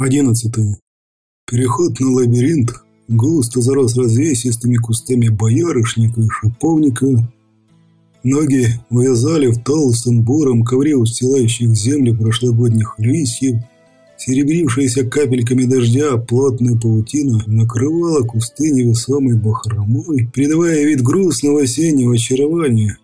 Одиннадцатое. Переход на лабиринт густо зарос развесистыми кустами боярышника и шиповника. Ноги увязали в толстом буром ковре устилающих землю прошлогодних листьев. Серебрившаяся капельками дождя плотная паутина накрывала кусты невесомой бахромой, придавая вид грустного осеннего очарования.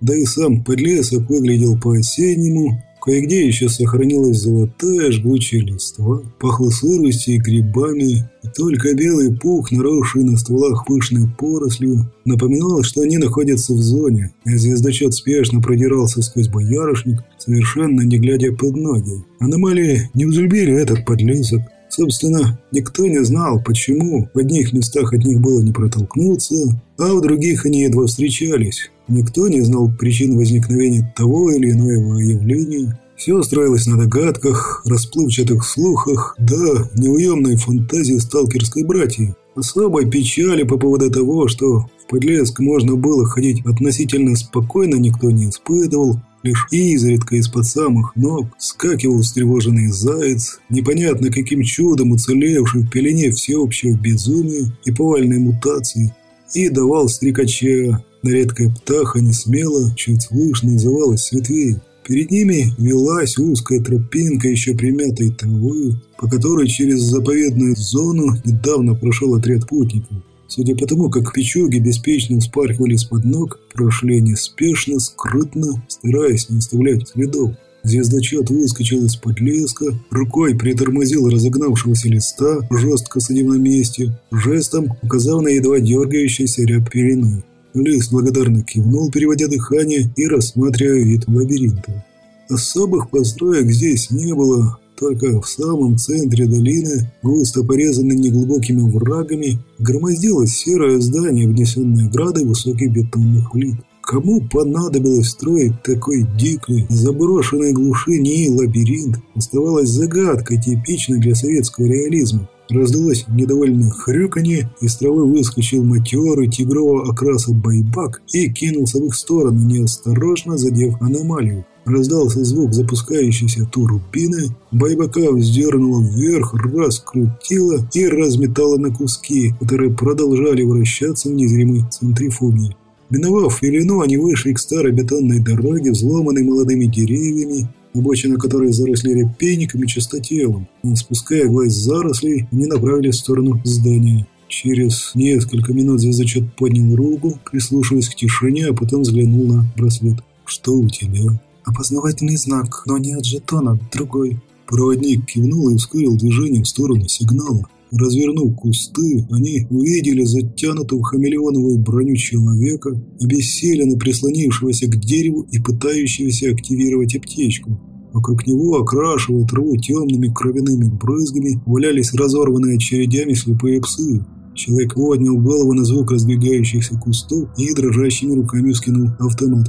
Да и сам подлесок выглядел по-осеннему, Кое-где еще сохранилась золотая жгучая листва, пахло сыростью и грибами, и только белый пух, наросший на стволах пышной порослью, напоминал, что они находятся в зоне, и звездочет спешно продирался сквозь боярышник, совершенно не глядя под ноги. Аномалии не взлюбили этот подлесок, Собственно, никто не знал, почему в одних местах от них было не протолкнуться, а в других они едва встречались. Никто не знал причин возникновения того или иного явления. Все строилось на догадках, расплывчатых слухах, да неуемной фантазии сталкерской братьи. Особой печали по поводу того, что в Подлеск можно было ходить относительно спокойно, никто не испытывал, Лишь изредка из-под самых ног скакивал встревоженный заяц, непонятно каким чудом уцелевший в пелене всеобщего безумия и повальной мутации, и давал стрекача. На редкая птаха не смело, чуть слышно называлась с. Перед ними велась узкая тропинка еще примятой травы, по которой через заповедную зону недавно прошел отряд путников. Судя по тому, как печуги беспечно вспархивали из-под ног, прошли неспешно, скрытно, стараясь не оставлять следов. Звездочет выскочил из-под леска, рукой притормозил разогнавшегося листа, жестко садив на месте, жестом указав на едва дергающийся ряб перены. Лис благодарно кивнул, переводя дыхание и рассматривая вид лабиринта. Особых построек здесь не было, только в самом центре долины, густо порезанной неглубокими врагами, громоздилось серое здание, внесенное градой высоких бетонных плит. Кому понадобилось строить такой дикий, заброшенной глуши НИИ лабиринт, оставалась загадкой, типичной для советского реализма. Раздалось недовольное хрюканье, из травы выскочил матерый тигрового окраса байбак и кинулся в их сторону, неосторожно задев аномалию. Раздался звук запускающейся турбины, байбака вздернула вверх, раскрутила и разметала на куски, которые продолжали вращаться в незримой центрифуге. Миновав Филину, они вышли к старой бетонной дороге, взломанной молодыми деревьями, обочина которой заросли репейниками чистотелом. Спуская глаз зарослей, они направились в сторону здания. Через несколько минут звездочет поднял руку, прислушиваясь к тишине, а потом взглянул на браслет. «Что у тебя?» «Опознавательный знак, но не от жетона, другой». Проводник кивнул и ускорил движение в сторону сигнала. Развернув кусты, они увидели затянутого хамелеоновой броню человека, обессиленно прислонившегося к дереву и пытающегося активировать аптечку. Вокруг него, окрашивая траву темными кровяными брызгами, валялись разорванные очередями слепые псы. Человек поднял голову на звук раздвигающихся кустов и дрожащими руками скинул автомат.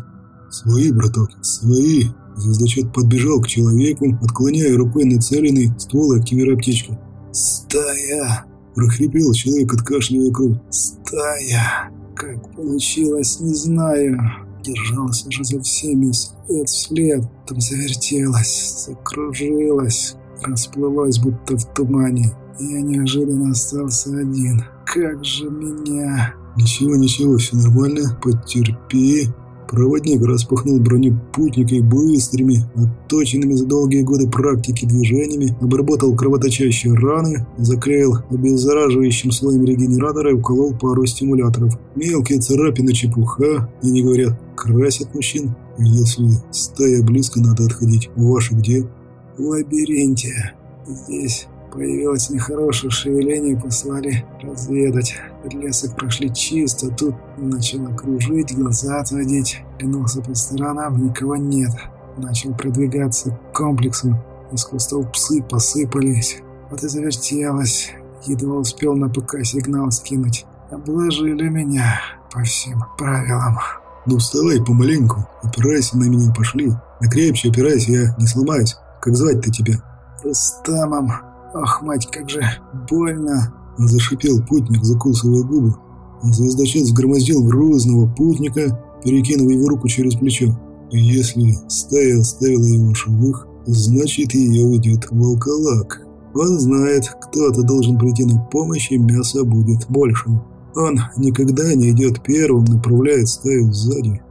«Свои, браток, свои!» Звездочет подбежал к человеку, отклоняя рукой нацеленный ствол и аптечку. «Стая!» – прохрипел человек, откашливая кровь. «Стая! Как получилось, не знаю. Держался же за всеми след вслед, там завертелась, закружилась, расплылась, будто в тумане. Я неожиданно остался один. Как же меня...» «Ничего, ничего, все нормально, потерпи», Проводник распахнул броню путника и быстрыми, отточенными за долгие годы практики движениями, обработал кровоточащие раны, заклеил обеззараживающим слоем регенератора и уколол пару стимуляторов. Мелкие царапины чепуха, и не говорят, красят мужчин. Если стая близко, надо отходить. Ваши где? В лабиринте. Здесь Появилось нехорошее шевеление, послали разведать. Лесок прошли чисто, тут начало кружить, глаза отводить. Глянулся по сторонам, никого нет. Начал продвигаться к комплексу. Из кустов псы посыпались. Вот и завертелось. Едва успел на ПК сигнал скинуть. Обложили меня по всем правилам. Ну вставай помаленьку, опирайся на меня, пошли. Накрепче опирайся, я не сломаюсь. Как звать-то тебя? Рустамом. «Ах, мать, как же больно!» Зашипел путник, закусывая губы. Звездочет сгромоздил грузного путника, перекинув его руку через плечо. Если стая оставила его живых, значит ее ведет волколак. Он знает, кто-то должен прийти на помощь, и мяса будет больше. Он никогда не идет первым, направляет стаю сзади.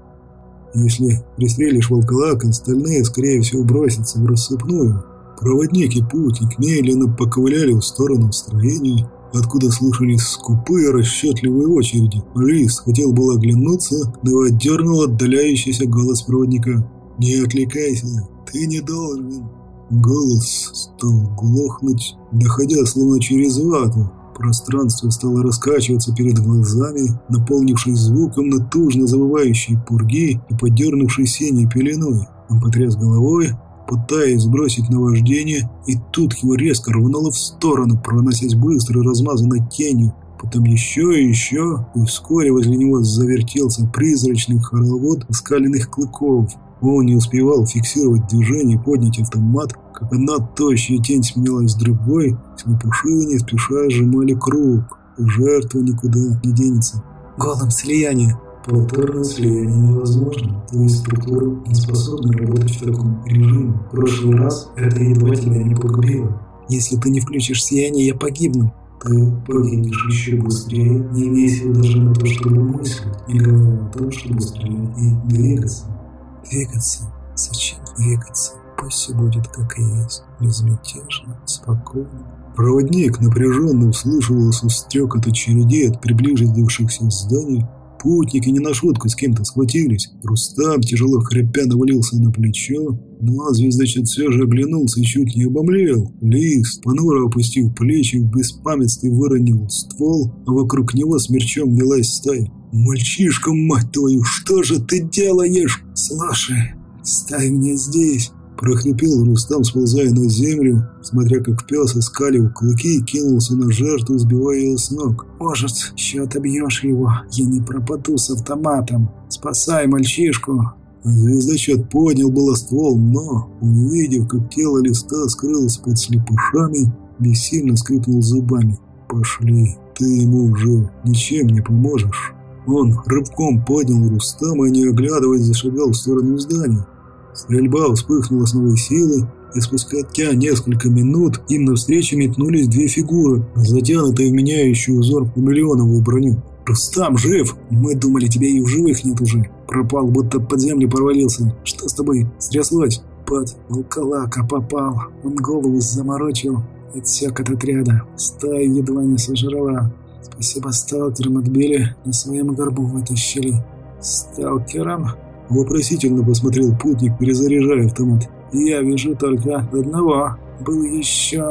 Если пристрелишь волколак, остальные, скорее всего, бросятся в рассыпную. Проводник и путник медленно поковыляли в сторону строений, откуда слышались скупые расчетливые очереди. Лис хотел было оглянуться, но отдернул отдаляющийся голос проводника. «Не отвлекайся, ты не должен». Голос стал глохнуть, доходя словно через вату. Пространство стало раскачиваться перед глазами, наполнившись звуком натужно завывающей пурги и подернувшей синей пеленой. Он потряс головой, пытаясь сбросить наваждение, и тут его резко рвануло в сторону, проносясь быстро размазанной тенью. Потом еще и еще, и вскоре возле него завертелся призрачный хоровод скаленных клыков. Он не успевал фиксировать движение и поднять автомат, как одна тощая тень сменилась другой, слепыши не спеша сжимали круг. Жертва никуда не денется. Голым слияние. Повторное слияние невозможно, твои структуры не способны работать в таком режиме. В прошлый раз это едва тебя не погубило. Если ты не включишь сияние, я погибну. Ты погибнешь еще быстрее, не имея сил даже на то, чтобы мыслить, не говоря о том, чтобы стрелять и двигаться. Двигаться? Зачем двигаться? Пусть все будет как и есть, безмятежно, спокойно. Проводник напряженно услышивался стрекот очередей от приближившихся зданий, Путники не на шутку с кем-то схватились. Рустам, тяжело хрипя, навалился на плечо, но звездочет все же оглянулся и чуть не обомлел. Лис, понуро опустив плечи, в беспамятстве выронил ствол, а вокруг него смерчом велась стая. «Мальчишка, мать твою, что же ты делаешь?» «Слушай, ставь меня здесь!» Прохрипел Рустам, сползая на землю, смотря как пес искалил клыки и кинулся на жертву, сбивая ее с ног. «Может, еще отобьешь его? Я не пропаду с автоматом. Спасай мальчишку!» Звездочет поднял было ствол, но, увидев, как тело листа скрылось под слепышами, бессильно скрипнул зубами. «Пошли, ты ему уже ничем не поможешь». Он рывком поднял Рустама и, не оглядываясь, зашагал в сторону здания. Стрельба вспыхнула с новой силой, и спустя несколько минут им навстречу метнулись две фигуры, затянутые в меняющий узор хамелеоновую броню. «Рустам, жив! Мы думали, тебя и в живых нет уже. Пропал, будто под землю провалился. Что с тобой? Стряслось?» «Под волколака попал. Он голову заморочил. Отсек от отряда. Стая едва не сожрала. Спасибо сталкерам отбили, на своем горбу вытащили». «Сталкерам?» Вопросительно посмотрел путник, перезаряжая автомат. «Я вижу только одного. Был еще...»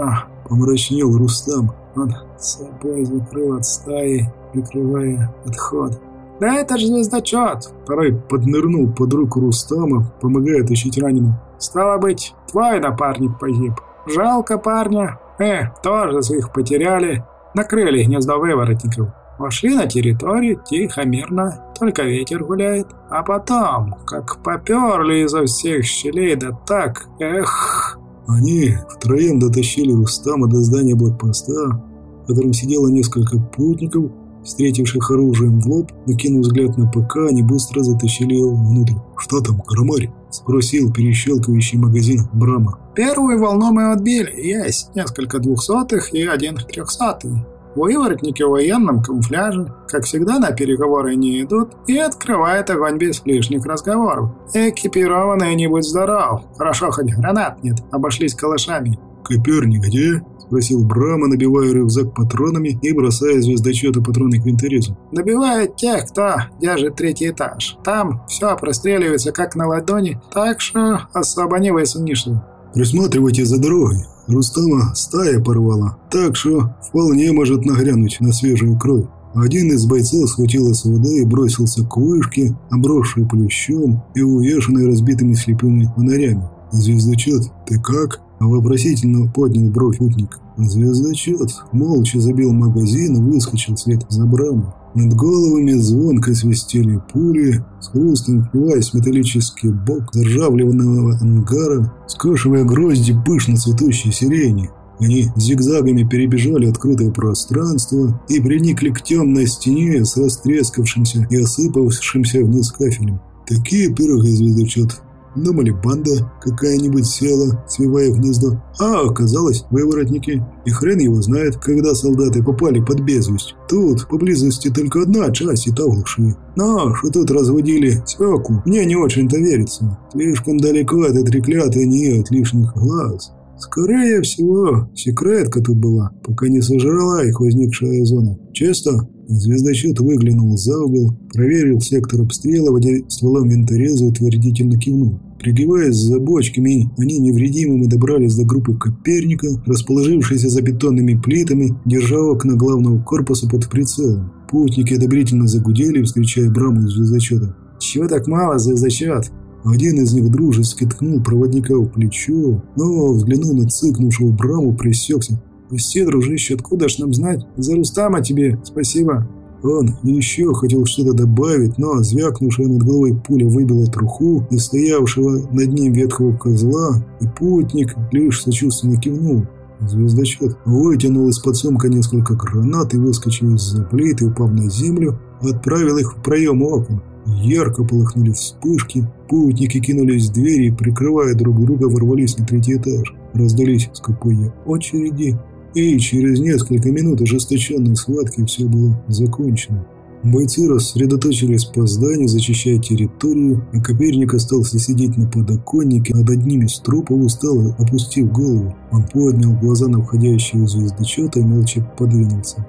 Помрачнел Рустам. Он собой закрыл от стаи, прикрывая отход. «Да это же звездочет!» Второй поднырнул под руку Рустама, помогая тащить раненого. «Стало быть, твой напарник погиб. Жалко парня. Э, тоже своих потеряли. Накрыли гнездо выворотников. Вошли на территорию, тихо, мирно, только ветер гуляет. А потом, как поперли изо всех щелей, да так, эх... Они втроем дотащили Рустама до здания блокпоста, в котором сидело несколько путников, встретивших оружием в лоб, накинув взгляд на ПК, они быстро затащили его внутрь. «Что там, Карамарь?» – спросил перещелкивающий магазин Брама. «Первую волну мы отбили. Есть несколько двухсотых и один трехсотый. Выворотники в военном камуфляже, как всегда, на переговоры не идут и открывают огонь без лишних разговоров. Экипированные не будь здоров. Хорошо, хоть гранат нет, обошлись калашами. «Коперник где?» – спросил Брама, набивая рюкзак патронами и бросая звездочеты патроны к винторезу. «Добивают тех, кто держит третий этаж. Там все простреливается как на ладони, так что особо не высунешься». «Присматривайте за дорогой. Рустама стая порвала, так что вполне может нагрянуть на свежую кровь. Один из бойцов схватил СВД и бросился к вышке, обросшей плющом и увешанной разбитыми слепыми фонарями. «Звездочет, ты как?» – вопросительно поднял бровь путник. Звездочет молча забил магазин и выскочил вслед за браму. Над головами звонко свистели пули, с хрустом впиваясь в металлический бок заржавленного ангара, скошивая грозди пышно цветущей сирени. Они зигзагами перебежали открытое пространство и приникли к темной стене с растрескавшимся и осыпавшимся вниз кафелем. Такие пироги звездочет Думали, банда какая-нибудь села, свивая гнездо. А оказалось, выворотники. И хрен его знает, когда солдаты попали под безвесть. Тут поблизости только одна часть и та глуши. Но что тут разводили свеклу, мне не очень-то верится. Слишком далеко эта треклятая не от лишних глаз. Скорее всего, секретка тут была, пока не сожрала их возникшая зона. Честно, звездочет выглянул за угол, проверил сектор обстрела, водя стволом винтореза утвердительно кивнул. Пригибаясь за бочками, они невредимыми добрались до группы Коперника, расположившейся за бетонными плитами, держа окна главного корпуса под прицелом. Путники одобрительно загудели, встречая браму звездочета. «Чего так мало, звездочет?» Один из них дружески ткнул проводника в плечо, но, взглянув на цыкнувшего Браму, пресекся. «Пусти, дружище, откуда ж нам знать? За Рустама тебе спасибо!» Он еще хотел что-то добавить, но звякнувшая над головой пуля выбила труху и стоявшего над ним ветхого козла, и путник лишь сочувственно кивнул. Звездочет вытянул из-под сумка несколько гранат и, выскочил из-за плиты, упав на землю, отправил их в проем окон. Ярко полыхнули вспышки, путники кинулись в двери и, прикрывая друг друга, ворвались на третий этаж. Раздались скупые очереди, и через несколько минут ожесточенной схватки все было закончено. Бойцы рассредоточились по зданию, зачищая территорию, а Коперник остался сидеть на подоконнике над одним из трупов, устало опустив голову. Он поднял глаза на входящего звездочета и молча подвинулся.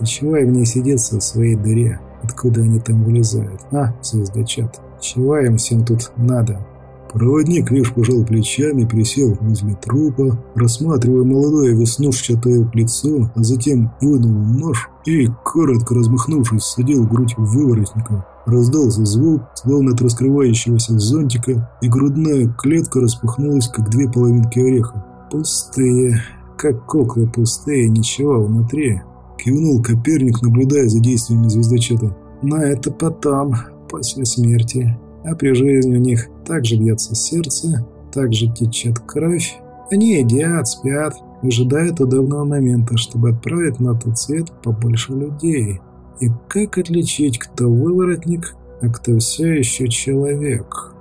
«И чего им не сидеться в своей дыре?» Откуда они там вылезают? А, звездочат. Чего им всем тут надо? Проводник лишь пожал плечами, присел возле трупа, рассматривая молодое веснушчатое лицо, а затем вынул нож и, коротко размахнувшись, садил грудь выворотника. Раздался звук, словно от раскрывающегося зонтика, и грудная клетка распахнулась, как две половинки ореха. Пустые, как куклы пустые, ничего внутри. Кивнул Коперник, наблюдая за действиями звездочета. Но это потом, после смерти. А при жизни у них также бьется сердце, также течет кровь. Они едят, спят, ожидают удобного момента, чтобы отправить на тот свет побольше людей. И как отличить, кто выворотник, а кто все еще человек?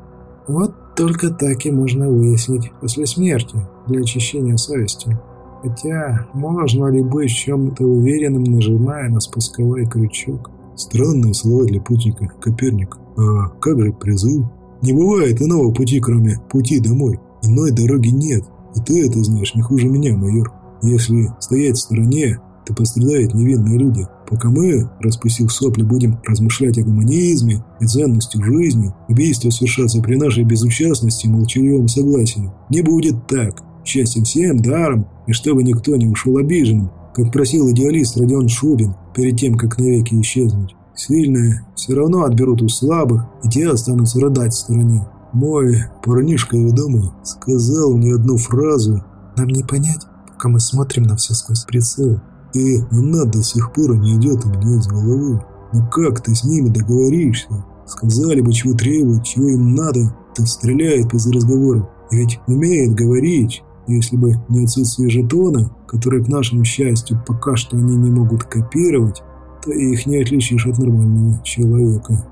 Вот только так и можно выяснить после смерти, для очищения совести. Хотя, можно ли быть чем-то уверенным, нажимая на спусковой крючок? Странные слова для путника, Коперник. А как же призыв? Не бывает иного пути, кроме пути домой. Иной дороги нет. И ты это знаешь не хуже меня, майор. Если стоять в стороне, то пострадают невинные люди. Пока мы, распустив сопли, будем размышлять о гуманизме и ценности жизни, убийство совершаться при нашей безучастности и молчаливом согласии. Не будет так. Счастье всем, даром, и чтобы никто не ушел обиженным, как просил идеалист Родион Шубин перед тем, как навеки исчезнуть. Сильные все равно отберут у слабых, и те останутся рыдать в стороне. Мой парнишка ведомый сказал мне одну фразу «Нам не понять, пока мы смотрим на все сквозь прицел». И она до сих пор не идет у меня из головы. Ну как ты с ними договоришься? Сказали бы, чего требуют, чего им надо, то стреляет без разговоров. И ведь умеет говорить, если бы не отсутствие жетона, который, к нашему счастью, пока что они не могут копировать, то их не отличишь от нормального человека.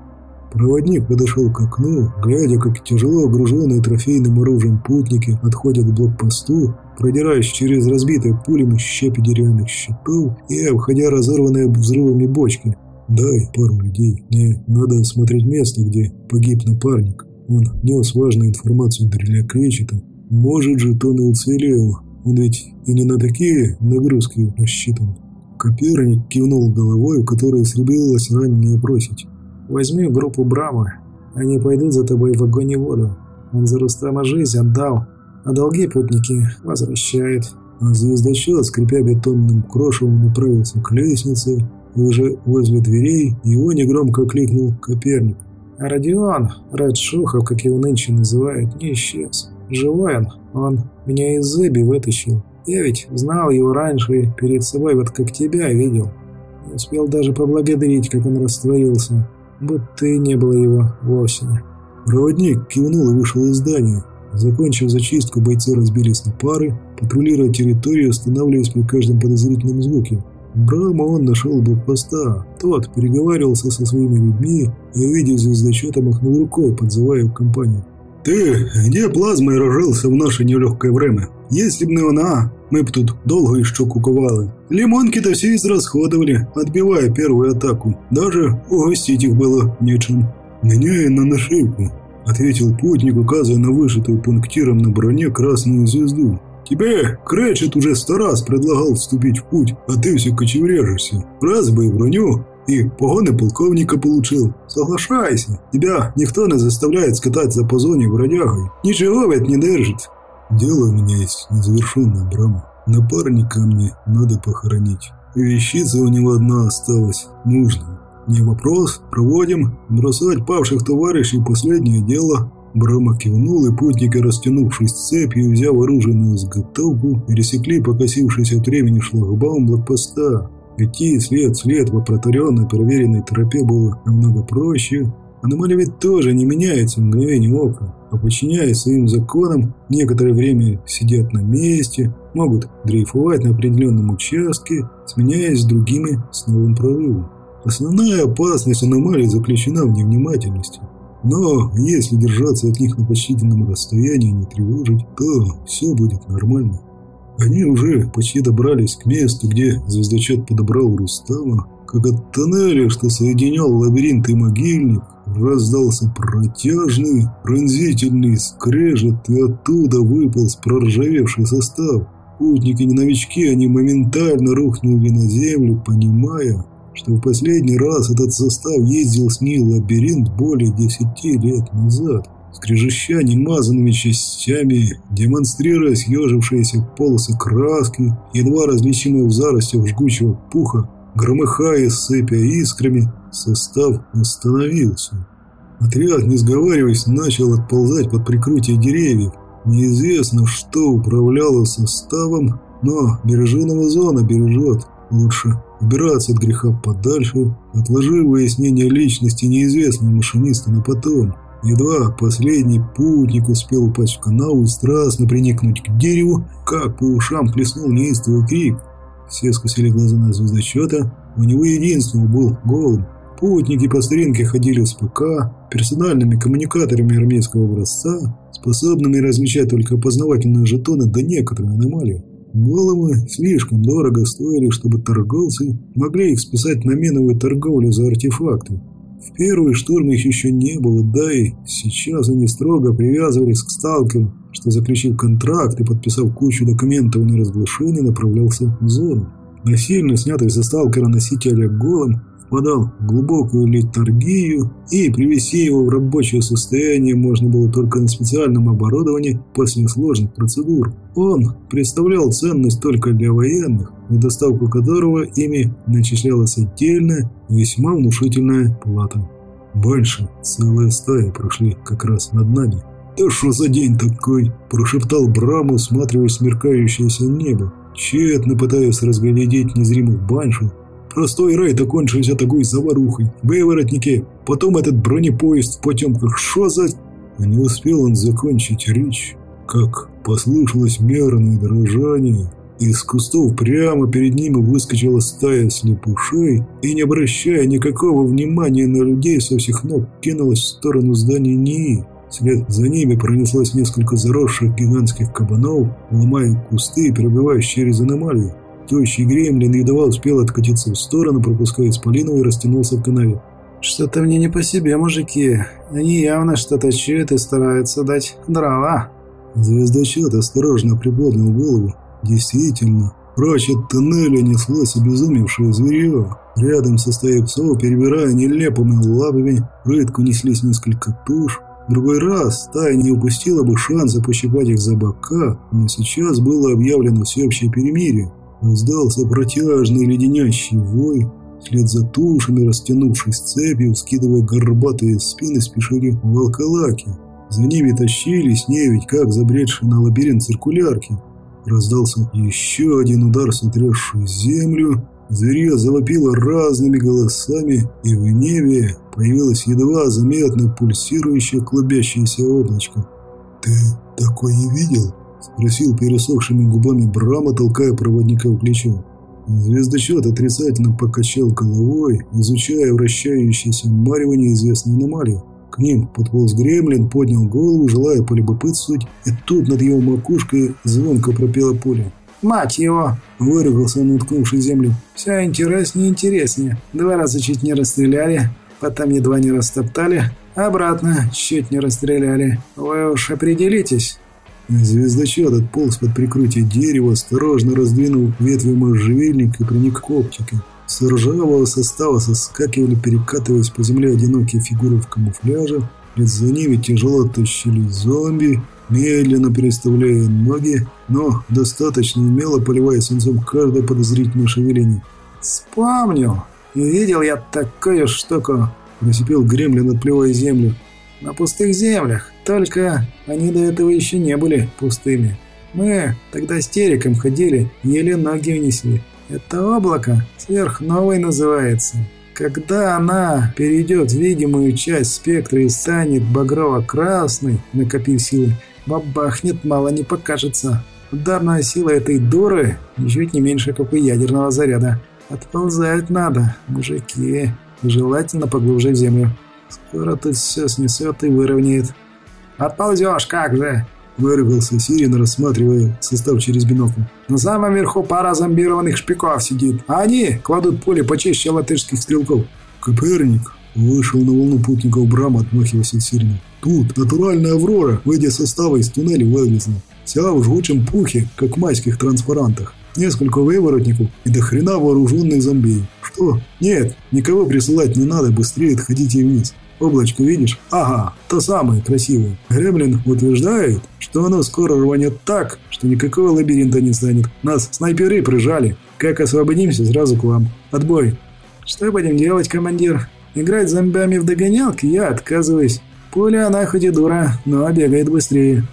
Проводник подошел к окну, глядя, как тяжело огруженные трофейным оружием путники отходят к блокпосту, продираясь через разбитые пулями щепи деревянных щитов и обходя разорванные взрывами бочки. «Дай пару людей. Мне надо осмотреть место, где погиб напарник. Он нес важную информацию для Кречета, может же, то и уцелел. Он ведь и не на такие нагрузки рассчитан. Коперник кивнул головой, у которой сребилось ранее бросить. «Возьми группу Брама. Они пойдут за тобой в огонь и воду. Он за Рустама жизнь отдал, а долги путники возвращает». А звездочет, скрипя бетонным крошевом, направился к лестнице. Уже возле дверей его негромко кликнул Коперник. А Родион, Ред Шухов, как его нынче называют, не исчез. Живой он, он меня из Зеби вытащил. Я ведь знал его раньше перед собой, вот как тебя видел. Не успел даже поблагодарить, как он растворился. Будто и не было его вовсе. Проводник кивнул и вышел из здания. Закончив зачистку, бойцы разбились на пары, патрулируя территорию, останавливаясь при каждом подозрительном звуке. Брама он нашел блокпоста. Тот переговаривался со своими людьми и, увидев звездочета, махнул рукой, подзывая в компанию. Ты где плазмой рожился в наше нелегкое время? Если б не вона, мы б тут долго еще куковали. Лимонки-то все израсходовали, отбивая первую атаку. Даже угостить их было нечем. Меняя на нашивку, ответил путник, указывая на вышитую пунктиром на броне красную звезду. Тебе Кречет уже сто раз предлагал вступить в путь, а ты все кочевряжешься. Раз бы и броню, и погоны полковника получил. Соглашайся, тебя никто не заставляет скататься по зоне бродягой. Ничего ведь не держит. Дело у меня есть незавершенное, Брама. Напарника мне надо похоронить. Вещица у него одна осталась, нужная. Не вопрос, проводим. Бросать павших товарищей – последнее дело. Брама кивнул, и путники, растянувшись цепью, взяв оружие на изготовку, пересекли покосившийся от времени шлагбаум блокпоста. Идти след в след по протаренной, проверенной тропе было намного проще. Аномалия ведь тоже не меняется в мгновение ока, а подчиняясь своим законам, некоторое время сидят на месте, могут дрейфовать на определенном участке, сменяясь с другими с новым прорывом. Основная опасность аномалии заключена в невнимательности. Но если держаться от них на почтительном расстоянии и не тревожить, то все будет нормально. Они уже почти добрались к месту, где звездочет подобрал Рустама, как от тоннеля, что соединял лабиринт и могильник, раздался протяжный, пронзительный скрежет, и оттуда выполз проржавевший состав. Путники не новички, они моментально рухнули на землю, понимая, что в последний раз этот состав ездил с ней лабиринт более десяти лет назад, скрежеща немазанными частями, демонстрируя съежившиеся полосы краски, едва различимые в заростях жгучего пуха, громыхая, сыпя искрами, состав остановился. Отряд, не сговариваясь, начал отползать под прикрытие деревьев. Неизвестно, что управляло составом, но береженого зона бережет. Лучше убираться от греха подальше, отложив выяснение личности неизвестного машиниста на потом. Едва последний путник успел упасть в канал и страстно приникнуть к дереву, как по ушам плеснул неистовый крик. Все скосили глаза на звездочета, у него единственного был голым. Путники по старинке ходили с ПК, персональными коммуникаторами армейского образца, способными различать только опознавательные жетоны до некоторой аномалии. Головы слишком дорого стоили, чтобы торговцы могли их списать на меновую торговлю за артефакты. В первый штурм их еще не было, да и сейчас они строго привязывались к сталкеру, что, заключив контракт и подписав кучу документов на разглашение, направлялся в зону. Насильно снятый со сталкера носитель голым впадал в глубокую литургию, и привести его в рабочее состояние можно было только на специальном оборудовании после сложных процедур. Он представлял ценность только для военных, на доставку которого ими начислялась отдельная, весьма внушительная плата. Больше целая стая прошли как раз над нами. «Да что за день такой?» – прошептал Брам, усматривая смеркающееся небо, тщетно пытаясь разглядеть незримых баншев, Простой рейд окончился такой заварухой. Выворотники, потом этот бронепоезд в потемках. Что за... Не успел он закончить речь, как послышалось мерное дрожание. Из кустов прямо перед ними выскочила стая слепушей и, не обращая никакого внимания на людей, со всех ног кинулась в сторону здания НИИ. Вслед за ними пронеслось несколько заросших гигантских кабанов, ломая кусты, перебивающие через аномалию. Тощий гремлин едва успел откатиться в сторону, пропуская исполину и растянулся в канаве. «Что-то мне не по себе, мужики. Они явно что-то чуют и стараются дать дрова». Звездочет осторожно приподнял голову. Действительно, прочь от тоннеля неслось обезумевшее зверье. Рядом со стаей псов, перебирая нелепыми лапами, прытку неслись несколько туш. В другой раз стая не упустила бы шанса пощипать их за бока, но сейчас было объявлено всеобщее перемирие. Раздался протяжный леденящий вой. Вслед за тушами, растянувшись цепью, скидывая горбатые спины, спешили волколаки. За ними тащились не как забредшие на лабиринт циркулярки. Раздался еще один удар, сотрясший землю. Зверье завопило разными голосами, и в небе появилось едва заметно пульсирующее клубящееся облачко. «Ты такое видел?» Спросил пересохшими губами Брама, толкая проводника в плечо. Звездочет отрицательно покачал головой, изучая вращающиеся марево неизвестной аномалии. К ним подполз гремлин, поднял голову, желая полюбопытствовать, и тут над его макушкой звонко пропела пуля. «Мать его!» – выругался он, уткнувший землю. «Все интереснее и интереснее. Два раза чуть не расстреляли, потом едва не растоптали, обратно чуть не расстреляли. Вы уж определитесь». Звездочет отполз под прикрытие дерева, осторожно раздвинул ветви можжевельника и проник к оптике. С ржавого состава соскакивали, перекатываясь по земле одинокие фигуры в камуфляже. Вслед за ними тяжело тащили зомби, медленно переставляя ноги, но достаточно умело поливая свинцом каждое подозрительное шевеление. «Вспомнил! Видел я такую штуку!» – просипел гремлин, отплевая землю. «На пустых землях, только они до этого еще не были пустыми. Мы тогда с Териком ходили, еле ноги унесли. Это облако сверхновой называется. Когда она перейдет видимую часть спектра и станет багрово-красной, накопив силы, бабахнет, мало не покажется. Ударная сила этой дуры ничуть не меньше, как у ядерного заряда. Отползать надо, мужики. Желательно поглубже в землю. Скоро тут все снесет и выровняет. «Отползешь, как же!» Выругался Сирин, рассматривая состав через бинокль. «На самом верху пара зомбированных шпиков сидит, а они кладут пули почище латышских стрелков». «Коперник!» Вышел на волну путников Брама, отмахиваясь от Сирина. «Тут натуральная Аврора, выйдя состава из туннеля, вылезла. Вся в жгучем пухе, как в майских транспарантах. Несколько выворотников и до хрена вооруженных зомби. Что? Нет, никого присылать не надо, быстрее отходите вниз. Облачко видишь? Ага, то самое красивое. Гремлин утверждает, что оно скоро рванет так, что никакого лабиринта не станет. Нас снайперы прижали. Как освободимся, сразу к вам. Отбой. Что будем делать, командир? Играть зомбями в догонялки я отказываюсь. Пуля она хоть и дура, но бегает быстрее.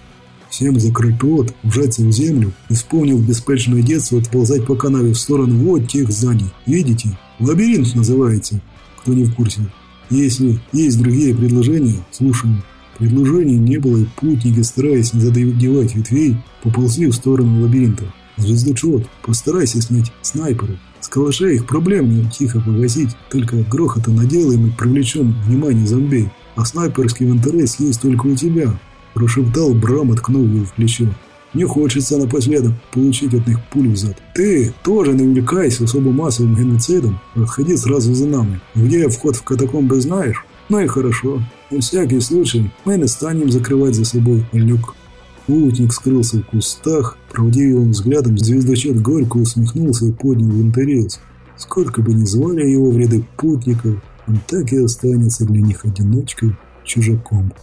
Всем закрыть рот, вжаться в землю и, вспомнив беспечное детство, отползать по канаве в сторону вот тех зданий. Видите? Лабиринт называется. Кто не в курсе. Если есть другие предложения, слушаем. Предложений не было, и путники, стараясь не задевать ветвей, поползли в сторону лабиринта. Звездочет, постарайся снять снайперы. С калаша их проблем не тихо погасить, только грохота наделаем и привлечем внимание зомби. А снайперский интерес есть только у тебя, прошептал Брам, откнув его в плечо. Мне хочется напоследок получить от них пулю в зад. Ты тоже не увлекайся особо массовым геноцидом, отходи сразу за нами. Где вход в катакомбы знаешь? Ну и хорошо. На всякий случай мы не станем закрывать за собой люк. Путник скрылся в кустах, правдивым взглядом звездочет горько усмехнулся и поднял винторез. Сколько бы ни звали его в ряды путников, он так и останется для них одиночкой, чужаком.